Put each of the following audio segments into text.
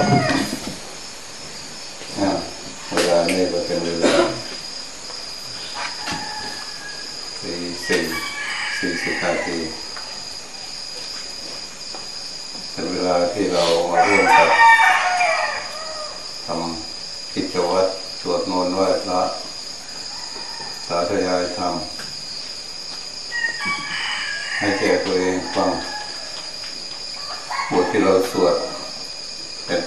เวลาเนี้ก็เป็นเวลาสี่สี่สี่สิบนาทีเป็นเวลาที่เรามาร่วมกับทำกิจวัตรสวดมนต์ไหว้พระสาธยายธรรมให้แก่ตัวเองฟังบทที่เราสวด เป็น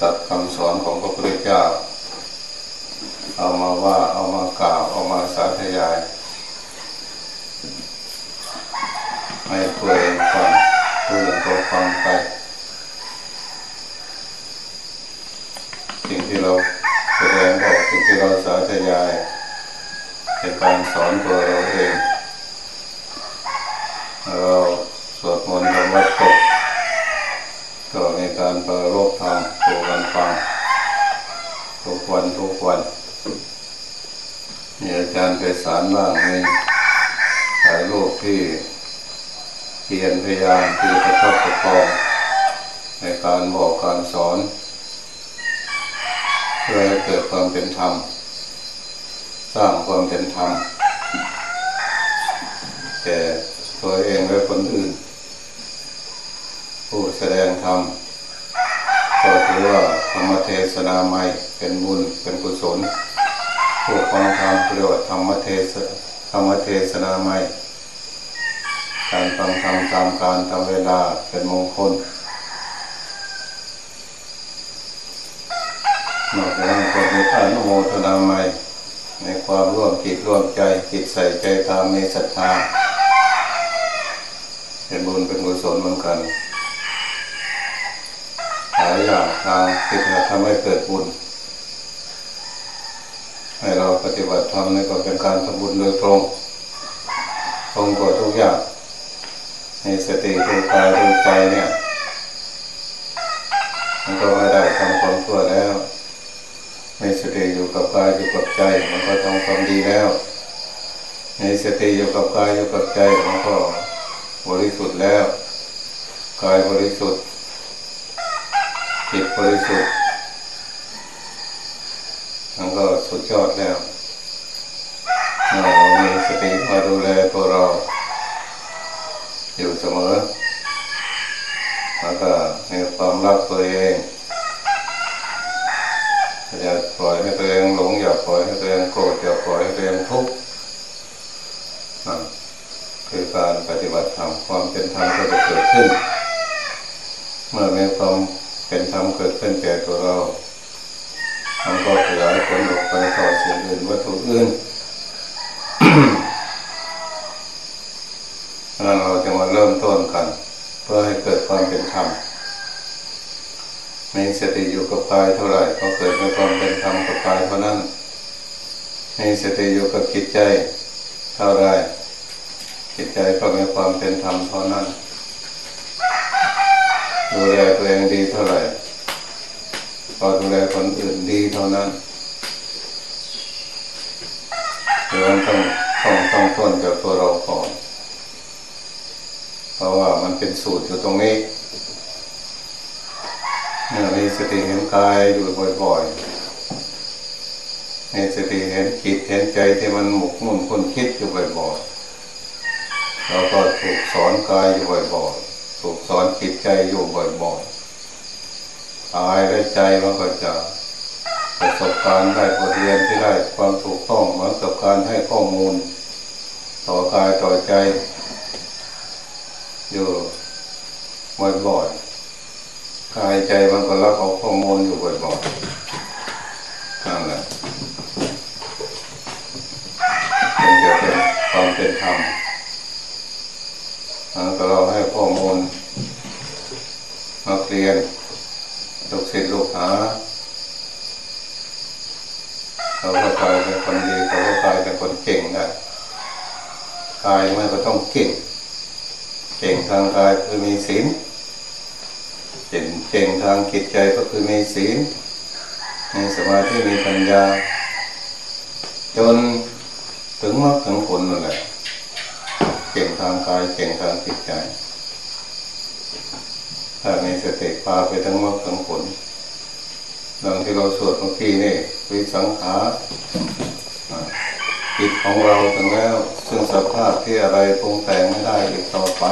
ตัดคำสอนของพระพุทธเจ้า เอามาว่าเอามากล่าวเอามาสาธยายให้ตัวเองฟังผู้อื่นก็ฟังไปสิ่งที่เราแสดงออกสิ่งที่เราสาธยายเป็นการสอนตัวเราเองเราสวดมนต์ทำวัดตก การประโลกธรรมตัวกันฟังทุกวันทุกวันมีอาจารย์ไปสารบ้างมีถ่ายรูปที่เพียรพยายามที่ประคับประคองในการบอกการสอน เพื่อให้เกิดความเป็นธรรม สร้างความเป็นธรรมแต่ตัวเองและคนอื่น ผู้แสดงธรรม ก็ถือว่าธรรมเทศนาใหม่เป็นบุญเป็นกุศลผู้ฟังธรรมเรียกว่าธรรมเทศธรรมเทศนาใหม่การฟังธรรมตามการตามเวลาเป็นมงคลนอกจากนั้นก็มีอนุโมทนาใหม่ในความร่วมจิตร่วมใจจิตใส่ใจตามในศรัทธาเป็นบุญเป็นกุศลเหมือนกันายอย่างทางที่จะทำให้เกิดบุญ ให้เราปฏิบัติธรรมนี่ก็เป็นการทำบุญโดยตรงตรงกว่าทุกอย่างในสติดูกายดูใจเนี่ยมันก็ไม่ได้ทำความชั่วแล้วในสติอยู่กับกายอยู่กับใจ มันก็ทำความดีแล้วในสติอยู่กับกายอยู่กับใจมันก็บริสุทธิ์แล้วกายบริสุทธิ์ จิตบริสุทธิ์มันก็สุดยอดแล้วเรามีสติมาดูแลตัวเรา อยู่เสมอแล้วก็มีความรักตัวเองอย่าปล่อยให้ตัวเองหลงอย่าปล่อยให้ตัวเองโกรธอย่าปล่อยให้ตัวเองทุกข์คือการปฏิบัติธรรมความเป็นธรรมก็จะเกิดขึ้น เมื่อมีความ เป็นธรรมเกิดขึ้นแก่ตัวเรามันก็ขยายผลออกไปต่อสิ่งอื่นวัตถุอื่นนั้นเราจะมาเริ่มต้นกัน เพื่อให้เกิดความเป็นธรรมมีสติอยู่กับกายเท่าไหร่ก็เกิดมีความเป็นธรรมกับกายเท่านั้นมีสติอยู่กับจิตใจเท่าไรจิตใจก็มีความเป็นธรรมเท่านั้น ดูแลตัวเองดีเท่าไหร่ก็ดูแลคนอื่นดีเท่านั้นเดี๋ยวต้องต้องต้องต้นจากตัวเราก่อนเพราะว่ามันเป็นสูตรอยู่ตรงนี้เนี่ยมีสติเห็นกายอยู่บ่อยๆมีสติเห็นจิตเห็นใจที่มันหมกมุ่นคนคิดอยู่บ่อยๆเราก็ถูกสอนกายอยู่บ่อยๆ ถูกสอนจิตใจอยู่บ่อยๆกายและใจมันก็จะประสบการณ์ได้บทเรียนที่ได้ความถูกต้องเหมือนกับการให้ข้อมูล ต่อกายต่อใจ อยู่บ่อยๆกายใจมันก็รับเอาข้อมูลอยู่บ่อยๆนั่นแหละเป็นจะเป็นความเป็นธรรมแล้ว ก็เราให้ข้อมูลนักเรียนลูกศิษย์ลูกหาเขาก็กลายเป็นคนดีเขาก็กลายเป็นคนเก่งได้กายมันก็ต้องเก่ง เก่งทางกายคือมีศีลเก่งเก่งทางจิตใจก็คือมีศีลมีสมาธิมีปัญญา จนถึงมรรคถึงผลนั่นแหละ ก่งทางกายเก่งทางจิตใจ ถ้ามีสติพาไปทั้งมรรคทั้งผลดังที่เราสวดเมื่อกี้นี่วิสังขารจิตของเราถึงแล้วซึ่งสภาพที่อะไรปรุงแต่งไม่ได้อีกต่อไป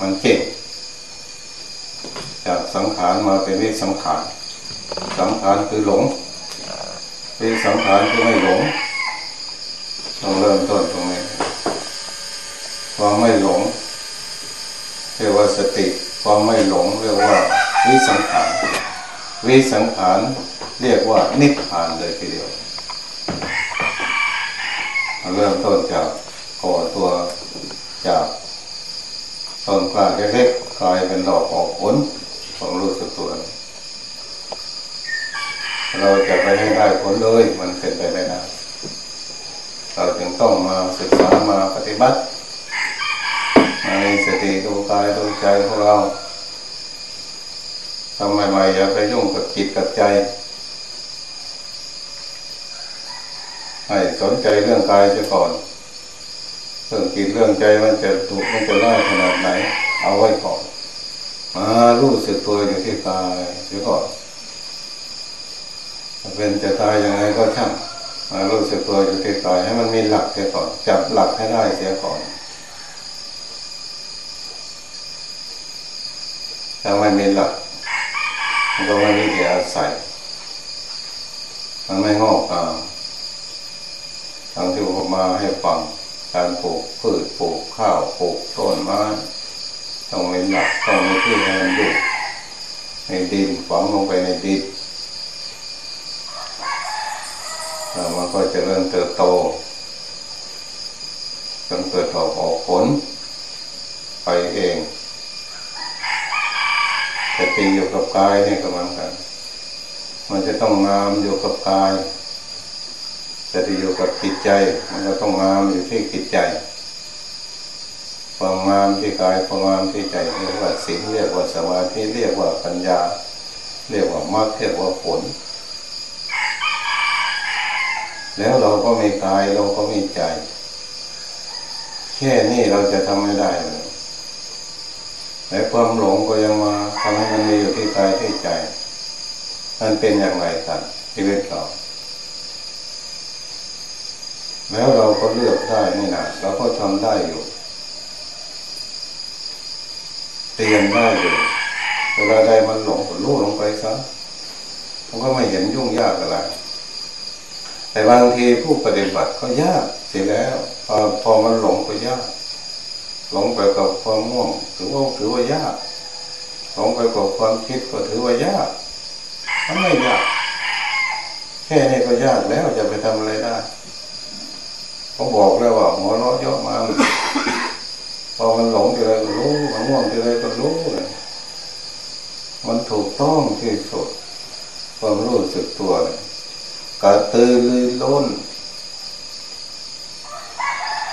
มันเก่งจากสังขารมาเป็นวิสังขาร สังขารคือหลงวิสังขารคือไม่หลงต้องเริ่มต้นตรงนี้ ความไม่หลง เรียกว่าสติ ความไม่หลงเรียกว่าวิสังขารวิสังขารเรียกว่านิพพานเลยทีเดียวเริ่มต้นจากก่อตัวจากต้นกล้าเล็กๆกลายเป็นดอกออกผลของรู้สึกตัว เราจะไปให้ได้ผลเลยมันเป็นไปไม่ได้เราจึงต้องมาศึกษามาปฏิบัติ ในสติดูกายดูใจของเราทำใหม่ๆอย่าไปยุ่งกับจิตกับใจ ให้สนใจเรื่องกายเสียก่อน เรื่องจิตเรื่องใจมันจะถูกมันจะล่าขนาดไหน เอาไว้ก่อนมารู้สึกตัวอยู่ที่กายเสียก่อนเป็นจะตายยังไงก็ช่างมารู้สึกตัวอยู่ที่กายให้มันมีหลักเสียก่อน จับหลักให้ได้เสียก่อน ถ้าไม่มีหลักมันก็ไม่มีที่อาศัยมันไม่งอกอ่าทางที่ผมมาให้ฟังการปลูกพืชปลูกข้าวปลูกต้นไม้ต้องมีหลักต้องมีที่ให้มันอยู่ในดินฝังลงไปในดินแล้วมันก็จะเริ่มเติบโตจนเกิดออกออกผลไปเอง แต่ตีอยู่กับกายนี่ก็เหมือนกัน มันจะต้องงามอยู่กับกายจะที่อยู่กับจิตใจ มันก็ต้องงามอยู่ที่จิตใจความงามที่กายความงามที่ใจเรียกว่าสิ่งเรียกว่าสมาธิเรียกว่าปัญญา เรียกว่ามรรคเรียกว่าผล แล้วเราก็มีกายเราก็มีใจ แค่นี้เราจะทำไม่ได้เลย แต่ความหลงก็ยังมาทำให้มันมีอยู่ที่กายที่ใจมันเป็นอย่างไรกันชีวิตเราแล้วเราก็เลือกได้นี่นะเราก็ทำได้อยู่เตียนได้อยู่เวลาใดมันหลงก็รู้ลงไปซะมันก็ไม่เห็นยุ่งยากอะไร แต่บางทีผู้ปฏิบัติก็ยากเสียแล้วพอพอมันหลงก็ยาก หลงไปกับความง่วงถือว่าถือว่ายากหลงไปกับความคิดก็ถือว่ายากมันไม่ยากแค่นี้ก็ยากแล้วจะไปทำอะไรได้เขาบอกแล้วว่าหัวเราะเยอะมาพอมันหลงทีไรก็รู้มันง่วงทีไรก็รู้เลยมันถูกต้องที่สุดความรู้สึกตัวเลยกระตือรือร้น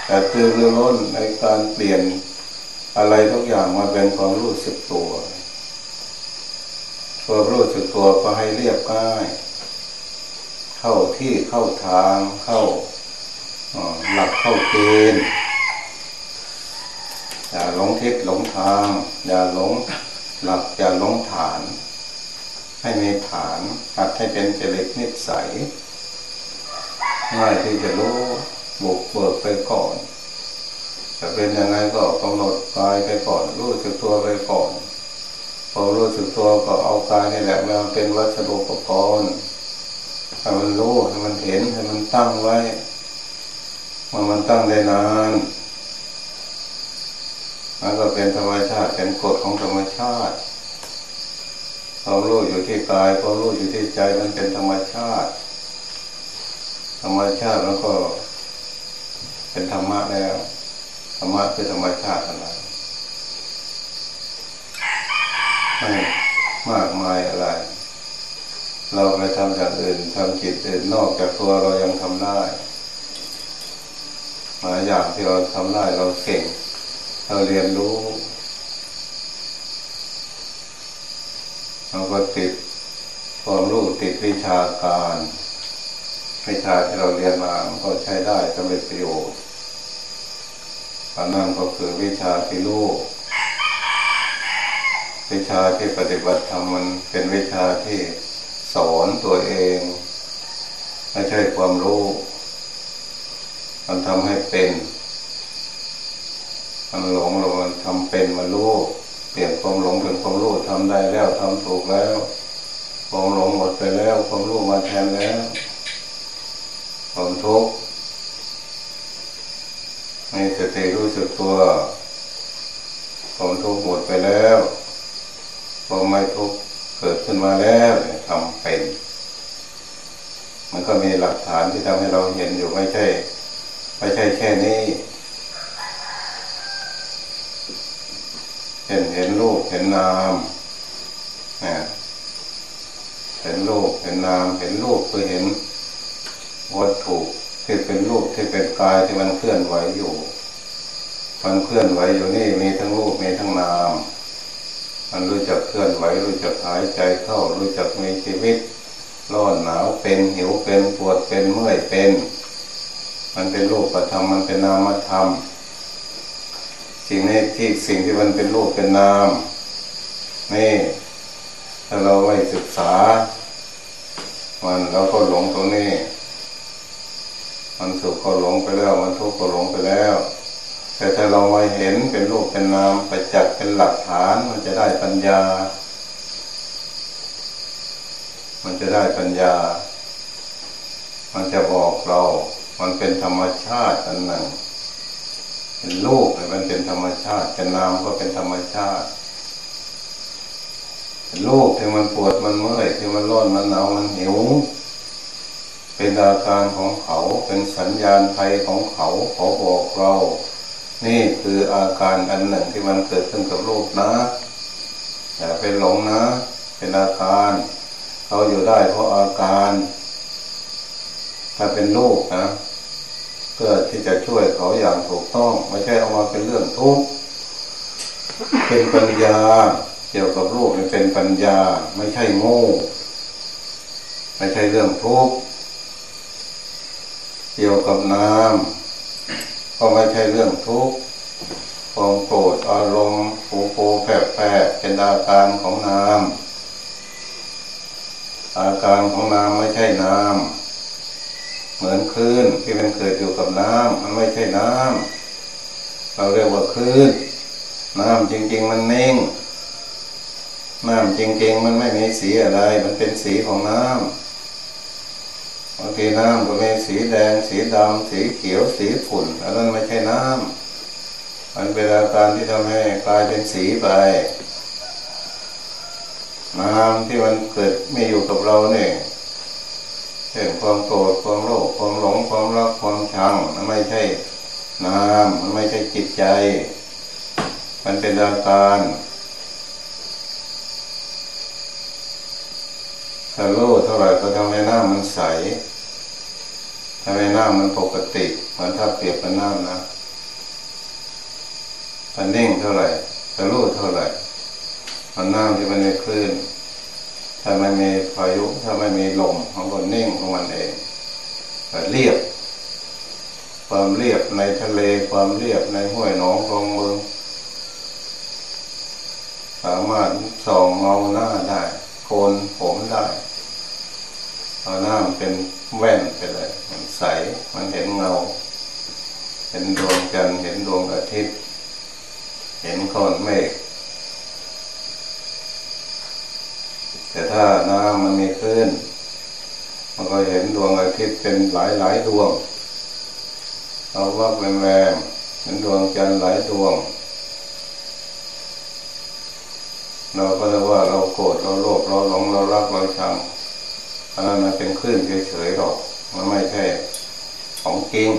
กระตือรือร้นในการเปลี่ยนอะไรทุกอย่างมาเป็นความรู้สึกตัวความรู้สึกตัวก็ให้เรียบง่าย เข้าที่เข้าทางเข้าหลักเข้าเกณฑ์อย่าหลงทิศหลงทาง อย่าหลงหลักอย่าหลงฐาน ให้มีฐานหัดให้เป็นจริตนิสัยง่ายที่จะรู้ บุกเบิกไปก่อนจะเป็นยังไงก็กำหนดกายไปก่อนรู้สึกตัวไปก่อนพอรู้สึกตัวก็เอากายนี่แหละมาเป็นวัสดุอุปกรณ์ให้มันรู้ให้มันเห็นให้มันตั้งไว้มันมันตั้งได้นานมันก็เป็นธรรมชาติเป็นกฎของธรรมชาติความรู้อยู่ที่กายความรู้อยู่ที่ใจมันเป็นธรรมชาติ ธรรมชาติแล้วก็ เป็นธรรมะแล้วธรรมะคือธรรมชาติอะไรไม่มากมายอะไร เราไปทำอย่างอื่นทำจิตอื่นนอกจากตัวเรายังทำได้หลายอย่างที่เราทำได้เราเก่ง เราเรียนรู้เราก็ติดความรู้ติดวิชาการ วิชาที่เราเรียนมาก็ใช้ได้ก็เป็นประโยชน์อันนั้นก็คือวิชาที่รู้วิชาที่ปฏิบัติธรรมมันเป็นวิชาที่สอนตัวเองไม่ใช่ความรู้ มันทำให้เป็น มันหลงเรามันทำเป็นมันรู้เปลี่ยนความหลงเป็นความรู้ทำได้แล้วทำถูกแล้วความหลงหมดไปแล้วความรู้มาแทนแล้ว ความทุกข์ในสติรู้สึกตัวความทุกข์หมดไปแล้วความไม่ทุกข์เกิดขึ้นมาแล้วทำเป็น มันก็มีหลักฐานที่ทำให้เราเห็นอยู่ไม่ใช่ไม่ใช่แค่นี้เห็นเห็นรูปเห็นนามนะเห็นรูปเห็นนามเห็นรูปคือเห็น วัตถุที่เป็นรูปที่เป็นกายที่มันเคลื่อนไหวอยู่ มันเคลื่อนไหวอยู่นี่มีทั้งรูปมีทั้งนาม มันรู้จักเคลื่อนไหวรู้จักหายใจเข้ารู้จักมีชีวิตร้อนหนาวเป็นหิวเป็นปวดเป็นเมื่อยเป็น มันเป็นรูปธรรมมันเป็นนามธรรมสิ่งนี้ที่สิ่งที่มันเป็นรูปเป็นนามนี่ถ้าเราไม่ศึกษา มันเราก็หลงตรงนี้ มันสุขก็หลงไปแล้ว มันทุกข์ก็หลงไปแล้ว แต่ถ้าเรามาเห็นเป็นรูปเป็นนามไปจักเป็นหลักฐานมันจะได้ปัญญา มันจะได้ปัญญา มันจะบอกเรา มันเป็นธรรมชาติอันหนึ่งเป็นรูปมันเป็นธรรมชาติเป็นนามก็เป็นธรรมชาติเป็นรูปที่มันปวดมันเมื่อยที่มันร้อนมันหนาวมันหิว เป็นอาการของเขาเป็นสัญญาณภัยของเขาเขาบอกเรา นี่คืออาการอันหนึ่งที่มันเกิดขึ้นกับรูปนะอย่าไปหลงนะ เป็นอาการเขาอยู่ได้เพราะอาการ ถ้าเป็นรูปนะเพื่อที่จะช่วยเขาอย่างถูกต้อง ไม่ใช่เอามาเป็นเรื่องทุกข์เป็นปัญญาเกี่ยวกับรูปมันเป็นปัญญา ไม่ใช่โง่ ไม่ใช่เรื่องทุกข์ เกี่ยวกับน้ำก็ไม่ใช่เรื่องทุกข์ความโกรธอารมณ์โผโผแผลแผลเป็นอาการของน้ำอาการของน้ำไม่ใช่น้ำเหมือนคลื่นที่มันเกิดอยู่กับน้ำมันไม่ใช่น้ำเราเรียกว่าคลื่นน้ำจริง ๆ มันนิ่งน้ำจริงๆมันไม่มีสีอะไร มันเป็นสีของน้ำ บางทีน้ำก็มีสีแดง สีดำสีเขียว สีขุ่นอันนั้นไม่ใช่น้ำมันเป็นอาการที่ทำให้กลายเป็นสีไป น้ำที่มันเกิดไม่อยู่กับเราเนี่ยเช่นความโกรธความโลภความหลงความรักความชังมันไม่ใช่นามมันไม่ใช่จิตใจ มันเป็นอาการ ถ้าโลภเท่าไหร่ก็ทำให้หน้ามันใสทำให้หน้ามันปกติเหมือนถ้าเปรียบเป็นน้ำนะถ้านิ่งเท่าไหร่ถ้าโลภเท่าไหร่มันน้ำที่มันในคลื่น ถ้าไม่มีพายุถ้าไม่มีลมมันก็นิ่งของมันเองเรียบ ความเรียบในทะเลความเรียบในห้วยหนองคลองเมืองสามารถส่องเงาหน้าได้ นผมได้เอาหน้ามันเป็นแว่นไปเลย มันใส มันเห็นเงา เห็นดวงจันทร์ เห็นดวงอาทิตย์ เห็นก้อนเมฆ แต่ถ้าน้ำมันมีคลื่น มันก็เห็นดวงอาทิตย์เป็นหลายหลายดวง เราว่าแรมๆเห็นดวงจันทร์หลายดวง เราก็เรียกว่าเราโกรธเราโลภเราหลงเรารักเราชังอันนั้นมันเป็นคลื่นเฉยๆหรอกมันไม่ใช่ของจริง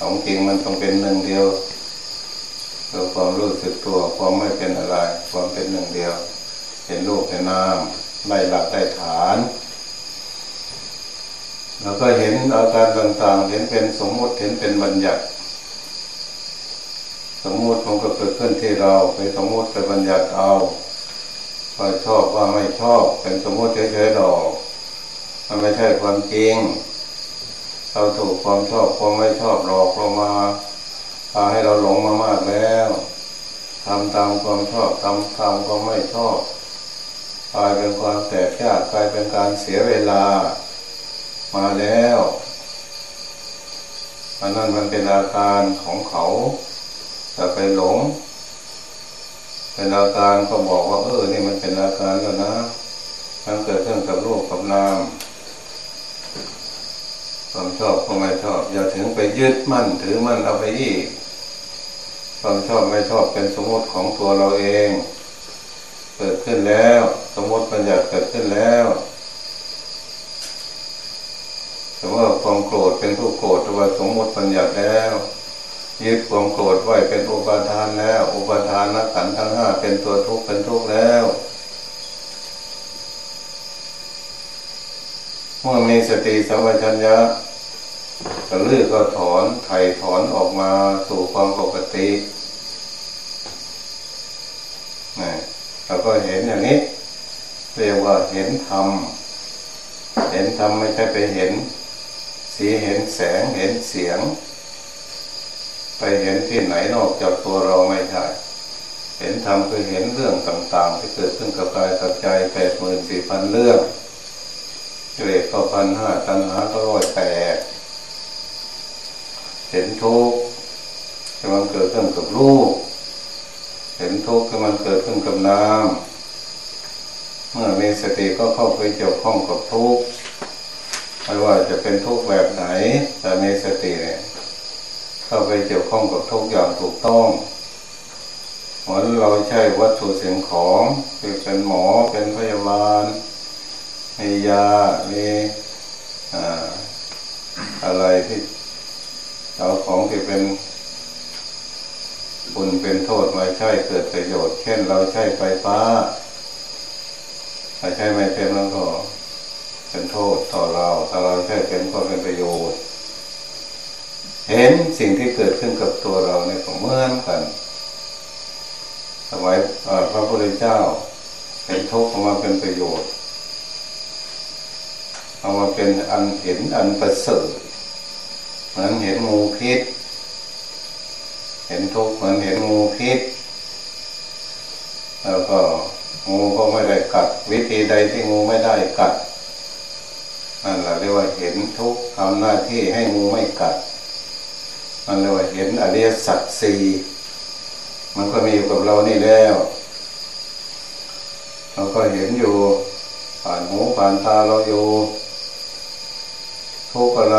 ของจริงมันต้องเป็นหนึ่งเดียวตัวความรู้สึกตัวความไม่เป็นอะไรความเป็นหนึ่งเดียว เห็นรูปเห็นนามได้หลักได้ฐานเราก็เห็นอาการต่างๆ เห็นเป็นสมมติเห็นเป็นบัญญัติ สมมติมันก็เกิดขึ้นที่เราไปสมมติไปบัญญัติเอา ว่าชอบว่าไม่ชอบเป็นสมมติเฉยๆหรอก มันไม่ใช่ความจริง เราถูกความชอบความไม่ชอบหลอกเรามาพาให้เราหลงมามากแล้วทำตามความชอบทำตามความไม่ชอบกลายเป็นความแตกแยกกลายเป็นการเสียเวลา มาแล้วอันนั้นมันเป็นอาการของเขาจะไปหลง เป็นอาการก็บอกว่า เออ นี่มันเป็นอาการแล้วนะมันเกิดขึ้นกับรูปกับนามความชอบความไม่ชอบ อย่าถึงไปยึดมั่นถือมั่นเอาไปอีกความชอบไม่ชอบเป็นสมมติของตัวเราเอง เกิดขึ้นแล้ว สมมติปัญญาเกิดขึ้นแล้วแต่ว่าความโกรธเป็นผู้โกรธตัวสมมติปัญญาแล้ว ยึดความโกรธไว้เป็นอุปาทานแล้ว อุปาทานนักขันทั้งห้าเป็นตัวทุกข์เป็นทุกข์แล้วเมื่อมีสติสัมปชัญญะก็ลื้อก็ถอนไถ่ถอนออกมาสู่ความปกติเราก็เห็นอย่างนี้ เรียกว่าเห็นธรรม เห็นธรรมไม่ใช่ไปเห็น สีเห็นแสงเห็นเสียง ไปเห็นที่ไหนนอกจากตัวเราไม่ใช่ เห็นธรรมคือเห็นเรื่องต่างๆ ที่เกิดขึ้นกับกายกับใจแปดหมื่นสี่พันเรื่องเกรดก็พันห้าตันหาก็ร้อยแปดเห็นทุกข์ที่มันเกิดขึ้นกับรูป เห็นทุกข์ที่มันเกิดขึ้นกับนามเมื่อมีสติก็เข้าไปเกี่ยวข้องกับทุกข์ไม่ว่าจะเป็นทุกข์แบบไหนแต่มีสติเนี่ย เข้าไปเกี่ยวข้องกับทุกอย่างถูกต้องเหมือนเราใช้วัตถุสิ่งของคือเป็นหมอเป็นพยาบาลมียามีอะไรที่เอาของที่เป็นบุญเป็นโทษมาใช้เกิดประโยชน์ เช่นเราใช้ไฟฟ้าถ้าใช้ไม่เป็นแล้วก็เป็นโทษต่อเราถ้าเราใช้เป็นก็เป็นประโยชน์ เห็นสิ่งที่เกิดขึ้นกับตัวเราเนี่ยก็เหมือนกันสมัยพระพุทธเจ้าเห็นทุกข์ออกมาเป็นประโยชน์เอามาเป็นอันเห็นอันประเสริฐเหมือนเห็นงูพิษเห็นทุกข์เหมือนเห็นงูพิษแล้วก็งูก็ไม่ได้กัด วิธีใดที่งูไม่ได้กัดนั่นแหละเรียกว่าเห็นทุกข์ทำหน้าที่ให้งูไม่กัด นั่นเรียเห็นอริยสัจสี่มันก็มีอยู่กับเรานี่แล้ว เราก็เห็นอยู่ ผ่านหูผ่านตาเราอยู่ ทุกข์อะไร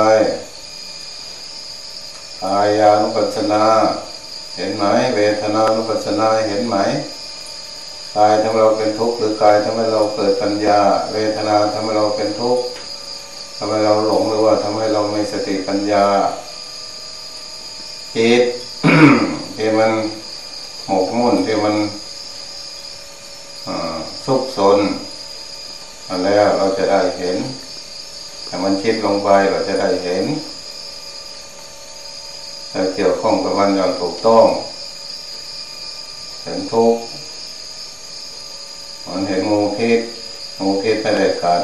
กายานุปัสสนา เห็นไหมเวทนานุปัสสนาเห็นไหมกายทำให้เราเป็นทุกข์หรือกายทำให้เราเกิดปัญญา เวทนาทำให้เราเป็นทุกข์ทำให้เราหลงหรือว่าทำให้เราไม่สติปัญญา จิตที่มันหมกมุ่นที่มันสุกสนแล้วเราจะได้เห็นแต่มันคิดลงไปเราจะได้เห็นถ้าเกี่ยวข้องกับมันอย่างถูกต้อง เห็นทุกมันเห็นงูพิษงูพิษไม่ได้กัด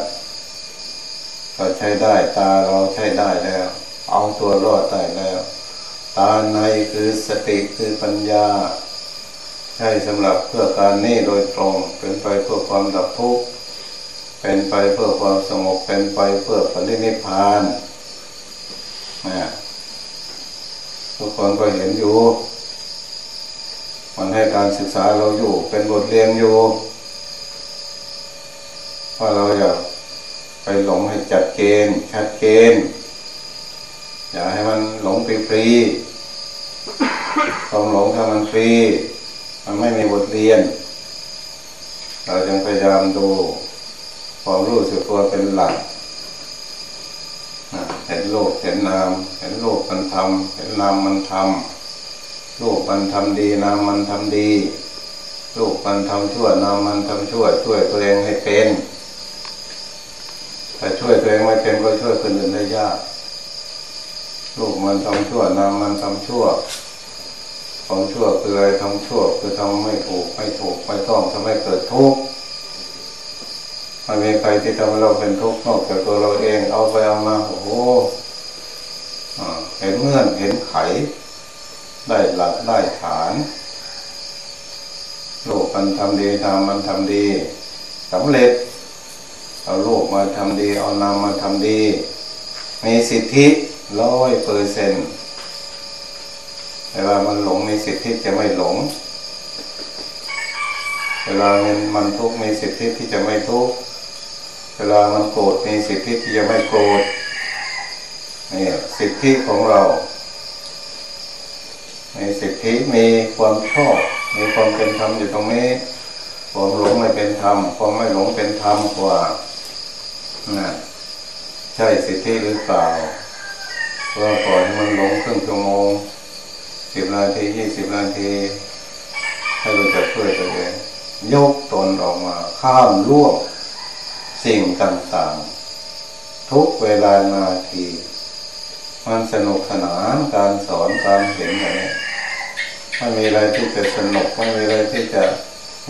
เราใช้ได้ตาเราใช้ได้แล้ว เอาตัวรอดได้แล้ว ตาในคือสติคือปัญญา ใช่สำหรับเพื่อการนี้โดยตรง เป็นไปเพื่อความดับทุกข์เป็นไปเพื่อความสงบเป็นไปเพื่อปรินิพพานนะทุกคนก็เห็นอยู่มันให้การศึกษาเราอยู่เป็นบทเรียนอยู่เพราะเราอยากไปหลงให้จัดเกณฑ์ชัดเกณฑ์ อย่าให้มันหลงฟรีๆความหลงถ้ามันฟรี มันไม่มีบทเรียน เราจึงพยายามดูความรู้สึกตัวเป็นหลักเห็นโลกเห็นนาม เห็นโลกมันทำเห็นนามมันทำโลกมันทำดีนามมันทำดีโลกมันทำชั่วนามมันทำชั่ว ช่วยตัวเองให้เป็นแต่ช่วยตัวเองไม่เป็นก็ช่วยคนอื่นได้ยาก ลูกมันทำชั่วนามมันทำชั่วความชั่วคืออะไรทำชั่วคือทำไม่ถูกไม่ถูกไม่ต้องทำให้เกิดทุกข์ไม่มีใครที่ทำให้เราเป็นทุกข์นอกจากตัวเราเองเอาไปเอามาโอ้โหเห็นเงื่อนเห็นไข ได้หลักได้ฐานโลกมันทำดีนามมันทำดีสำเร็จ เอาโลกมาทำดี เอานามมาทำดี มีสิทธิ ร้อยเปอร์เซ็นต์เวลามันหลงมีสิทธิจะไม่หลง เวลามันมันทุกข์มีสิทธิที่จะไม่ทุกข์ เวลามันโกรธมีสิทธิที่จะไม่โกรธนี่สิทธิของเรามีสิทธิมีความชอบ มีความเป็นธรรมอยู่ตรงนี้ ความหลงไม่เป็นธรรม ความไม่หลงเป็นธรรมกว่านะใช่สิทธิหรือเปล่า ว่าปล่อยให้มันหลงครึ่งชั่วโมงสิบนาทียี่สิบนาทีให้รู้จักช่วยตัวเองยกตนออกมา ข้ามล่วงสิ่งต่างๆ ทุกเวลานาที มันสนุกสนานการสอนการเห็นอย่างนี้ไม่มีอะไรที่จะสนุกไม่มีอะไรที่จะ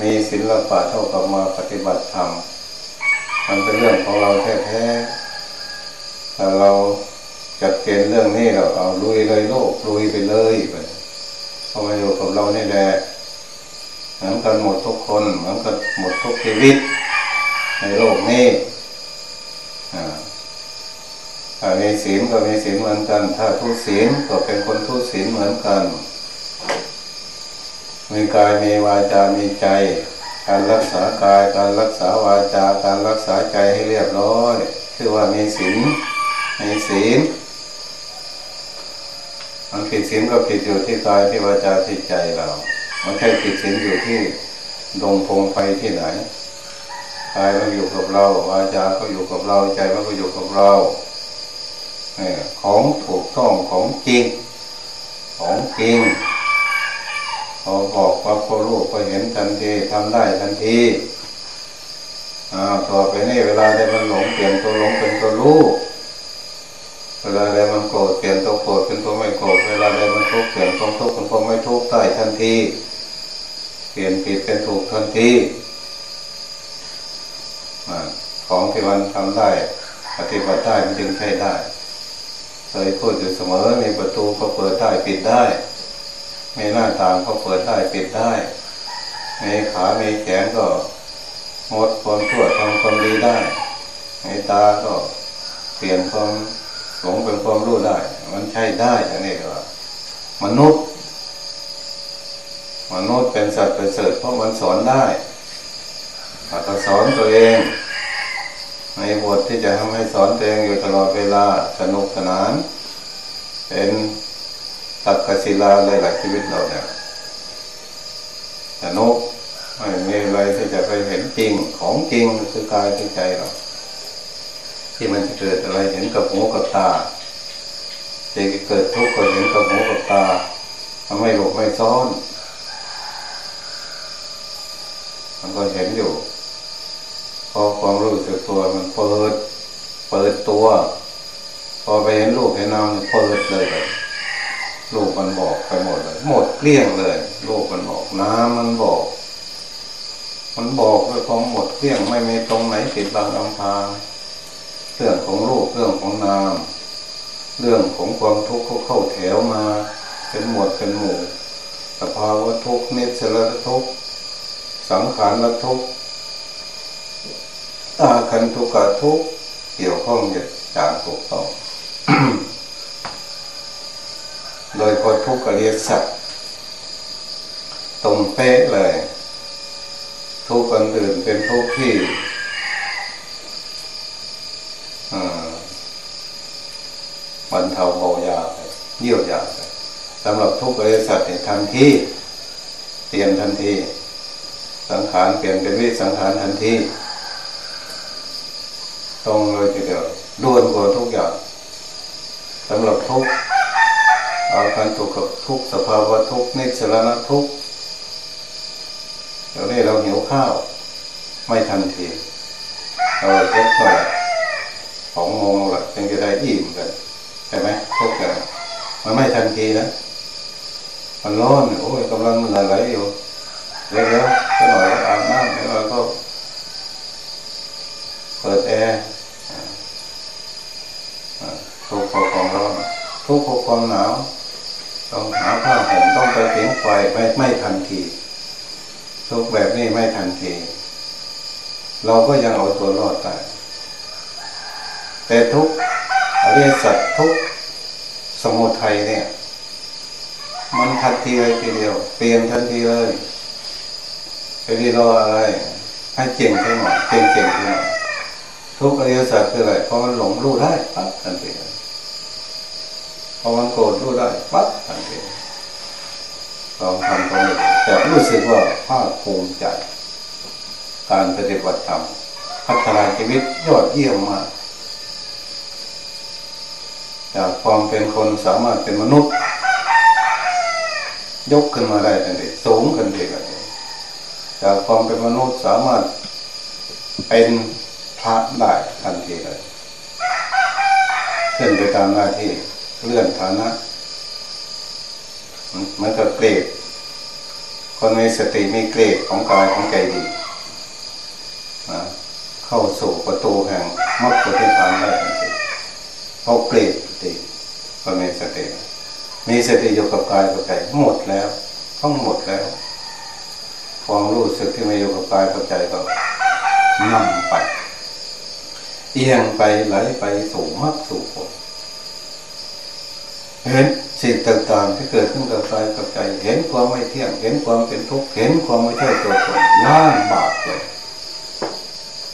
มีศิลปะเท่ากับมาปฏิบัติธรรมมันเป็นเรื่องของเราแท้ๆแต่เรา จัดเกณฑ์เรื่องนี้เราเอาลุยเลยโลกลุยไปเลยไปพอมาอยู่กับเรานี่แหละเหมือนกันหมดทุกคนเหมือนกันหมดทุกชีวิต ในโลกนี้ถ้ามีศีลก็มีศีลเหมือนกัน ถ้าทุศีลก็เป็นคนทุศีลเหมือนกันมีกายมีวาจา มีใจ การรักษากาย การรักษาวาจา การรักษาใจให้เรียบร้อย คือว่ามีศีลมีศีล มันผิดศีลก็ผิดอยู่ที่กายที่วาจาที่ใจเรา มันแค่ผิดศีลอยู่ที่ดงพงไปที่ไหนกายมันอยู่กับเราวาจาก็อยู่กับเราใจมันก็อยู่กับเราเนี่ยของถูกต้องของจริง ของจริงพอบอกว่าพอรู้ก็เห็นทันทีทำได้ทันทีอ่าต่อไปนี่เวลาได้มันหลงเปลี่ยนตัวหลงเป็นตัวรู้ ลาใดมันโกรธเปลี่ยนตัวโกรธเป็นตัวไม่โกรธเวลาใดมันทุกข์เปลี่ยนความทุกข์เป็นความไม่ทุกข์ได้ทันทีเปลี่ยนผิดเป็นถูกทันทีของที่มันทำได้ ปฏิบัติได้มันจึงใช้ได้เคยพูดอยู่เสมอมีประตูก็เปิดได้ปิดได้มีหน้าต่างก็เปิดได้ปิดได้มีขามีแขนก็งดความชั่วทำความดีได้มีตาก็เปลี่ยนความ หลงเป็นความรู้ได้ มันใช้ได้อันนี้ก็มนุษย์ มนุษย์เป็นสัตว์ประเสริฐเพราะมันสอนได้ถ้าสอนตัวเอง ในบทที่จะทำให้สอนตัวเองอยู่ตลอดเวลาสนุกสนาน เป็นตักกศิลาหลายๆชีวิตเราเนี่ยสนุกไม่มีอะไรที่จะไปเห็นจริงของจริงคือกายที่ใจเรา ที่มันจะเกิดอะไรเห็นกับหูกับตาจะเกิดทุกข์ก็เห็นกับหูกับตามันไม่หลบไม่ซ้อน มันก็เห็นอยู่พอความรู้สึกตัวมันเปิด เปิดตัว พอไปเห็นรูปเห็นนามเปิดเลยรูปมันบอกไปหมดเลย หมดเกลี้ยงเลยรูปมันบอกน้ำมันบอก มันบอกด้วยของหมดเกลี้ยงไม่มีตรงไหนติดบังอำพาง เรื่องของรูปเรื่องของนาม เรื่องของความทุกข์เขาเข้าแถวมาเป็นหมวดเป็นหมู่สภาวะทุกข์นิสระทุกข์สังขารละทุกข์อาคันทุกขทุกเกี่ยวข้องอย่างถูกต้องโดยพอทุกข์เรียสัตว์ตรงเป๊ะเลย ทุกข์คนอื่นเป็นทุกข์ที่ บรรเทาเบายาไปเยี่ยวยาไปสำหรับทุกข์อริยสัจเนี่ยทันทีเปลี่ยนทันที สังขารเปลี่ยนเป็นวิสังขารทันทีตรงเลยทีเดียวด่วนกว่าทุกอย่างสำหรับทุกอาการทุกกับทุกสภาวะทุกนิสรณทุกเดี๋ยวนี้เราหิวข้าว ไม่ทันทีเราเจ็บก็สองโมงละจึงจะได้อิ่มกัน ช่ไหมทุกอย่างมันไม่ทันทีนะมันร้อนโอ้ยกำลังมันไหลอยู่เร็วๆก็หน่อยอาบน้ำแล้วก็เปิดแอร์ทุกข์ความร้อนทุกข์ความหนาวต้องหาผ้าห่มต้องไปเสียงไฟไม่ไม่ทันทีทุกแบบนี้ไม่ทันทีเราก็ยังเอาตัวรอดได้แต่ทุก อริยสัจทุกสมุทัยเนี่ย มันทันทีเลยทีเดียว เปลี่ยนทันทีเลยไปดีรออะไร ให้เก่งแค่หน่อยเก่งเก่งแค่หน่อยทุกอริยสัจคืออะไรเพราะมันหลงรู้ได้ปั๊บทันทีพอมันโกรธรู้ได้ปั๊บทันทีลองทำตรงนี้จะรู้สึกว่าภาคภูมิใจ การปฏิบัติธรรมพัฒนาชีวิตยอดเยี่ยมมาก จากความเป็นคนสามารถเป็นมนุษย์ ยกขึ้นมาได้ทันทีสูงขึ้นทีเลยจากความเป็นมนุษย์สามารถเป็นพระได้ทันทีเลยขึ้นไปตามหน้าที่เลื่อนฐานะมันก็เกรดคนมีสติมีเกรดของกายของใจดีเข้าสู่ประตูแห่งมรรคผลนิพพานได้ ทันทีเขาเกรดติคนมีสติ มีสติอยู่กับกายกับใจหมดแล้ว ต้องหมดแล้วความรู้สึกที่ไมาอยู่กับกายกับใจก็นำไปเอียงไปไหลไปสู่มรรคสู่ผลเห็นสิ่งต่างๆที่เกิดขึ้นกับกายกับใจ เห็นความไม่เที่ยง เห็นความเป็นทุกข์เห็นความไม่ใช่ตัวตนล้างบาปเลย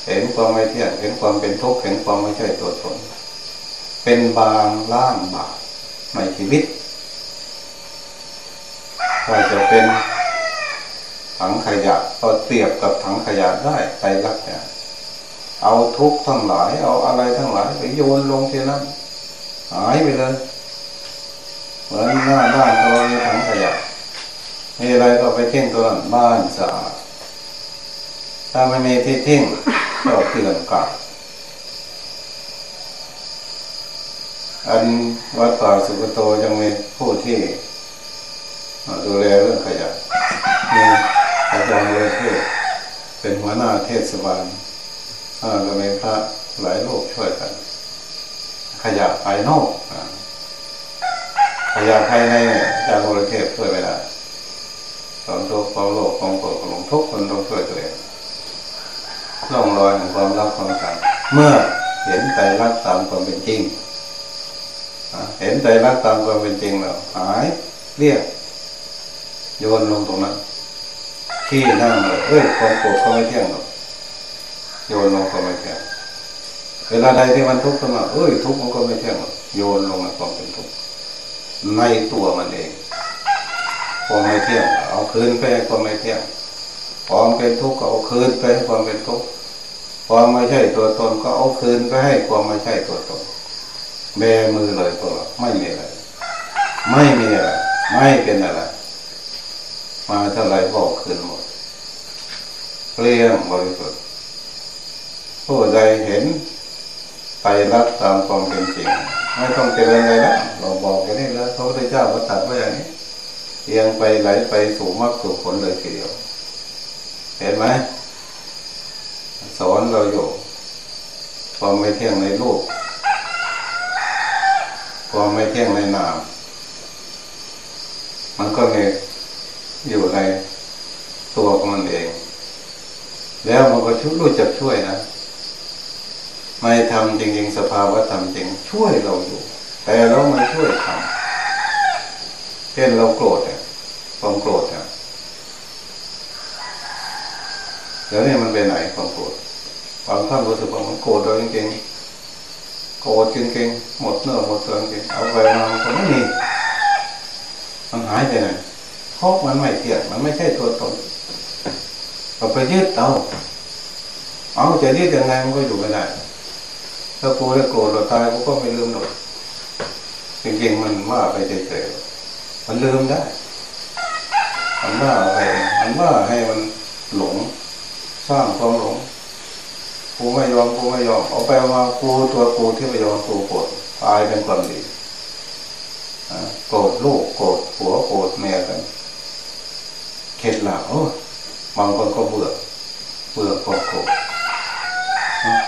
เห็นความไม่เที่ยง เห็นความเป็นทุกข์เห็นความไม่ใช่ตัวตน เป็นบางล้างบาปในชีวิตถ้าจะเป็นถังขยะก็เปรียบกับถังขยะได้ไปรักเนี่ยเอาทุกทั้งหลาย เอาอะไรทั้งหลายไปโยนลงที่นั้นหายไปเลยเหมือนหน้าบ้านเรามีถังขยะมีอะไรก็ไปทิ้งตัวนั้นบ้านสะอาดถ้าไม่มีที่ทิ้งก็เตือนกลับ อันวัดป่าสุกโตยังมีผู้ที่ดูแลเรื่องขยะมีอาจารย์เลยที่เป็นหัวหน้าเทศบาลก็มีพระหลายโลกช่วยกัน ขยะภายนอกขยะภายในอาจารย์โรเทพช่วยไม่ได้ตอนทุกข์ความโลภความโกรธความหลงทุกคนต้องช่วยตัวเองร่องรอยของความรักความชังเมื่อเห็นใจรักตามความเป็นจริง เห็นใจรักตามความเป็นจริงแล้วหายเรียกโยนลงตรงนั้น ที่นั่งเลยเอ้ยความโกรธก็ไม่เที่ยงหรอกโยนลงก็ไม่เที่ยงเวลาใดที่มันทุกข์ขึ้นมาเอ้ยทุกข์มันก็ไม่เที่ยงหรอกโยนลงในความเป็นทุกข์ในตัวมันเองความไม่เที่ยงเอาคืนไปความไม่เที่ยงความเป็นทุกข์ก็เอาคืนไปความเป็นทุกข์ความไม่ใช่ตัวตนก็เอาคืนไปให้ความไม่ใช่ตัวตน แบมือเลยตัวไม่มีอะไร ไม่มีอะไร ไม่เป็นอะไร มาเท่าไรบอกคืนหมดเรียงบริสุทธิ์ผู้ใดเห็นไปรักตามความเป็นจริง ไม่ต้องเจริญอะไรแล้วเราบอกอย่นี้แล้วพระพุทธเจ้าก็ตัดไว้อย่างนี้เอียงไปไหลไปสู่มรรคสู่ผลเลยทีเดียว เห็นไหมสอนเราอยู่ความไม่เที่ยงในโลก ความไม่เที่ยงในนาม มันก็มีอยู่ในตัวของมันเอง แล้วมันก็ช่วยรู้จักช่วยนะ ไม่ทำจริงๆ สภาวะทำจริงช่วยเราอยู่ แต่เราไม่ช่วยทำเช่นเราโกรธเนี่ยความโกรธเนี่ยเดี๋ยวนี้มันไปไหนความโกรธบางท่านรู้สึกว่ามันโกรธเราจริงๆ โกรธจริงๆหมดเนื้อหมดตัวจริงเอาไปมามันก็ไม่มีมันหายไปไหนเพราะมันไม่เที่ยงมันไม่ใช่ตัวตนเราไปยึดเอาเอาจะยึดยังไงมันก็อยู่ไม่ได้ถ้ากูได้โกรธเราตายกูก็ไม่ลืมหรอกจริงๆมันว่าไปเฉยๆมันลืมได้มันว่าไปมันว่าให้มันหลง สร้างความหลง กูไม่ยอมกูไม่ยอมเอาไปมากูตัวกูที่ไม่ยอมกูโกรธตายเป็นความดีโกรธลูกโกรธผัวโกรธเมียกันเข็ดหลับบางคนก็เบื่อเบื่อโกรธโกรธ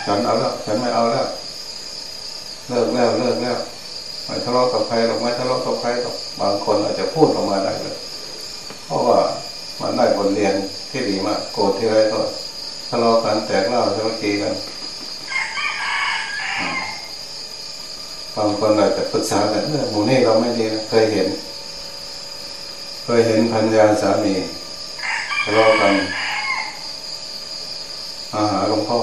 ฉันเอาแล้วฉันไม่เอาแล้วเลิกแล้วเลิกแล้วไม่ทะเลาะกับใครหรอกไม่ทะเลาะกับใครหรอกบางคนอาจจะพูดออกมาได้เลยเพราะว่ามันได้บทเรียนที่ดีมากโกรธที่ไรก็ ทะเลาะกันแตกเล่าสามัคคีกันบางคนอาจจะปรึกษากันเออหมู่นี้เราไม่ดีนะเคยเห็น เคยเห็นพันยาสามีทะเลาะกันมาหาหลวงพ่อ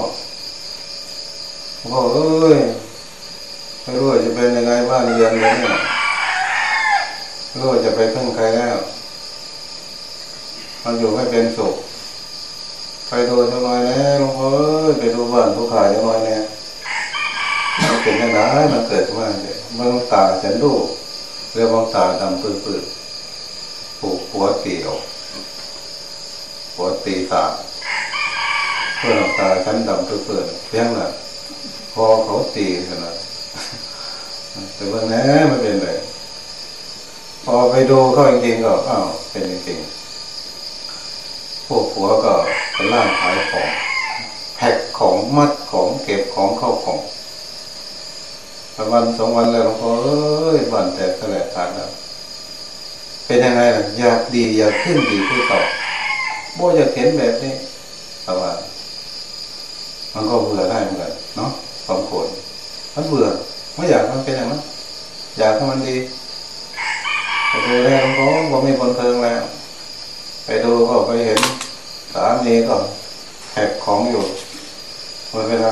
หลวงพ่อเอ้ยไม่รู้จะเป็นยังไงบ้านเรียนเลยเนี่ยรู้จะไปพึ่งใครแล้วมันอยู่ไม่เป็นสุข ไปดูจังหน่อยนะหลวงพ่อไปดูบ้านผู้ขายจังหน่อยเนี่ยมันเป็นยังไงมันเกิดมาเนี่ยมันตาฉันดูเรียกว่าตาดำปื้อๆผูกหัวตีออกหัวตีตาเพื่อนตาฉันดำปื้อๆเพียงละพอเขาตีขนาดแต่ว่าแน่ไม่เป็นไรพอไปดูเขาจริงๆก็อ้าวเป็นจริงๆพวกผัวก็ เป็นร่างขายของแพ็คของมัดของเก็บของเข้าของวันสองวันแล้วหลวงพ่อเอ้ยบันแตกแสลกขาดแล้วเป็นยังไงล่ะอยากดีอยากขึ้นดีขึ้นต่อโบอยากเห็นแบบนี้แต่ว่ามันก็เบื่อได้เหมือนกันเนาะความโกรธมันเบื่อไม่อยากมันเป็นอย่างนั้นอยากให้มันดีไปดูแลหลวงพ่อว่ามีคนเทิงแล้ว ไปดูก็ไปเห็น สามีก็แหกของอยู่หมดเวลา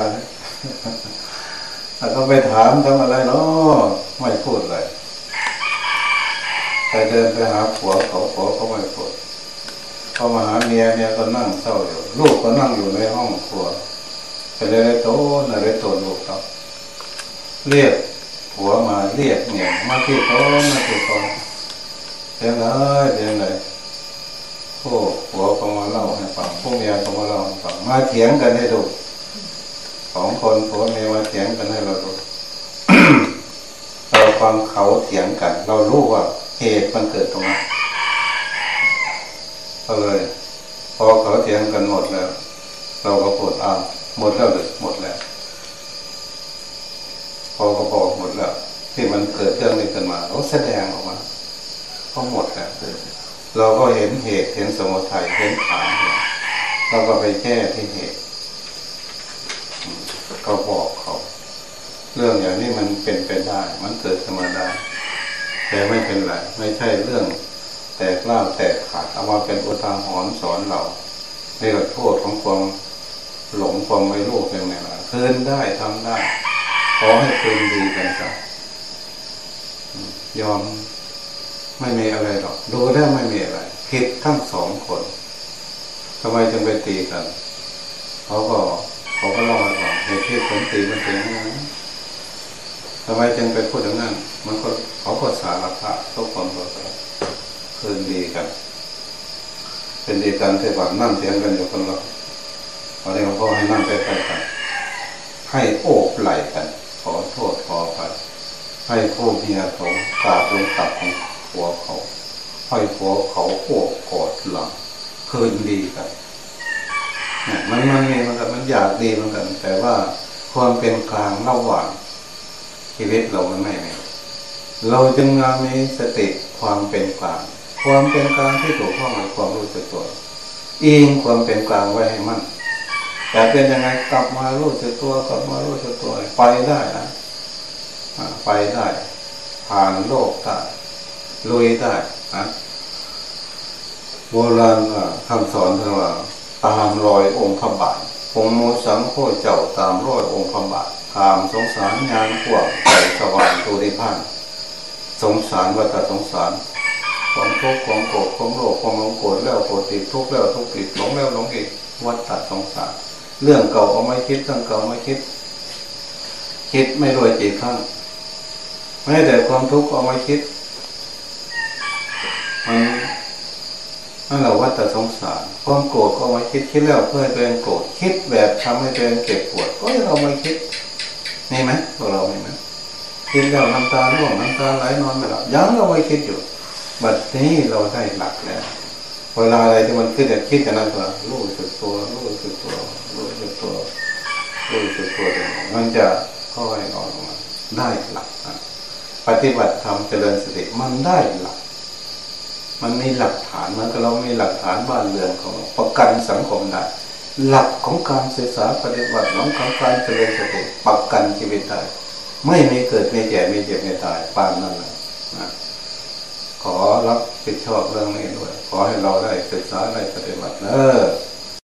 แล้วก็ไปถามทำอะไรเนาะไม่พูดเลยไปเดินไปหาผัวเขาผัวเขาไม่พูดพอมาหาเมียเมียก็นั่งเศร้าอยู่ ลูกก็นั่งอยู่ในห้องครัวไปเลยโตนอะไรโตลูกครับเรียกผัวมาเรียกเมียมาที่โตมาที่โตเรียนเลยเรียนเลย ผัวก็มาเล่าให้ฟังพวกเมียก็มาเล่าให้ฟังมาเถียงกันให้ดูสองคนผัวเมียมาเถียงกันให้เราดูเราฟังเขาเถียงกัน เรารู้ว่าเหตุมันเกิดตรงนั้นก็เลย พอเขาเถียงกันหมดแล้ว เราก็ปวดอ้าวหมดแล้วหรือหมดแล้ว พอก็บอกหมดแล้ว ที่มันเกิดเรื่องนี้ขึ้นมาเขาแสดงออกมาก็หมดแล้ว เราก็เห็นเหตุเห็นสมุทัยเห็นฐานเราก็ไปแก้ที่เหตุก็บอกเขา เรื่องอย่างนี้มันเป็นไปได้ มันเกิดขึ้นมด้แต่ไม่เป็นไรไม่ใช่เรื่อง แตกล่าแตกขาดเอามาเป็นอุทาหรณ์สอนเราในกโทษของความหลงความไม่รู้เป็นไงล่ะคืนได้ทำได้ขอให้คืนดีกันครับยอม ไม่มีอะไรหรอกดูได้ไม่มีอะไรผิดทั้งสองคนทำไมจึงไปตีกันเขาก็เขาก็เล่าให้ฟังเหตุที่ผมตีมันเป็นยังไงทำไมจึงไปพูดอย่างนั้น มันก็เขาก็สารพัดทุกคนก็คืนดีกัน เป็นดีกันที่ว่านั่งเถียงกันอยู่คนละพอเรียกพ่อให้นั่งใกล้ๆกัน ให้โอบไหล่กัน ขอโทษขอไปให้ผู้เมียเขากราบลงตับของ หัวเขาให้หัวเขาโอบกอดหลังคืนดีกันเนี่ยมันมันมีมันกันมันอยากดีมือนกัน แต่ว่าความเป็นกลางระหว่างชีวิตเรามันไม่มีเราจึงงามีสติความเป็นกลาง ความเป็นกลางที่ถูกต้องในความรู้สึกตัวอิงความเป็นกลางไว้ให้มั่นแต่เป็นยังไงกลับมารู้สึกตัวกลับมารู้สึกตัวไปได้นะไปได้ ผ่านโลกได้ ลุยได้นะโบราณคำสอนเธอว่าตามรอยองค์พระบาทผมโมสังโคเจ้าตามรอยองค์พระบาทตามสงสารงานพวกใจสว่างตัวดิพันสงสารวัฏสงสารความทุกข์ความโกรธความโลภความหลงโกรธแล้วโกรธติดทุกข์แล้วทุกข์ติดหลงแล้วหลงอีกวัฏสงสาร เรื่องเก่าเอาไม่คิดเรื่องเก่าไม่คิด คิดไม่รวยจีครั้งแม้แต่ความทุกข์เอาไม่คิดมัน นั่นเราว่าแต่สงสารความโกรธก็มาคิดคิดแล้วเพื่อตัวเองโกรธคิดแบบทำให้ตัวเองเจ็บปวดก็ยังเราไม่คิดนี่ไหมพวกเราเห็นไหมคิดแล้วน้ำตาร่วงน้ำตาไหลนอนไม่หลับยังเราไม่คิดอยู่บัดนี้เราได้หลักแล้วเวลาอะไรที่มันขึ้นแต่คิดแต่นั้นตัวรู้สึกตัวรู้สึกตัวรู้สึกตัวรู้สึกตัวมันจะค่อยออนลงมาได้หลักปฏิบัติธรรมเจริญสติมันได้หลัก มันมีหลักฐานมันก็เรามีหลักฐานบ้านเรือนของเราประกันสังคมได้หลักของการศึกษาปฏิบัติของของการเจริญสติประกันชีวิตได้ไม่มีเกิดไม่แก่ไม่เจ็บไม่ตายปานนั่นแหละขอรับผิดชอบเรื่องนี้ด้วย ขอให้เราได้ศึกษาได้ปฏิบัติเออ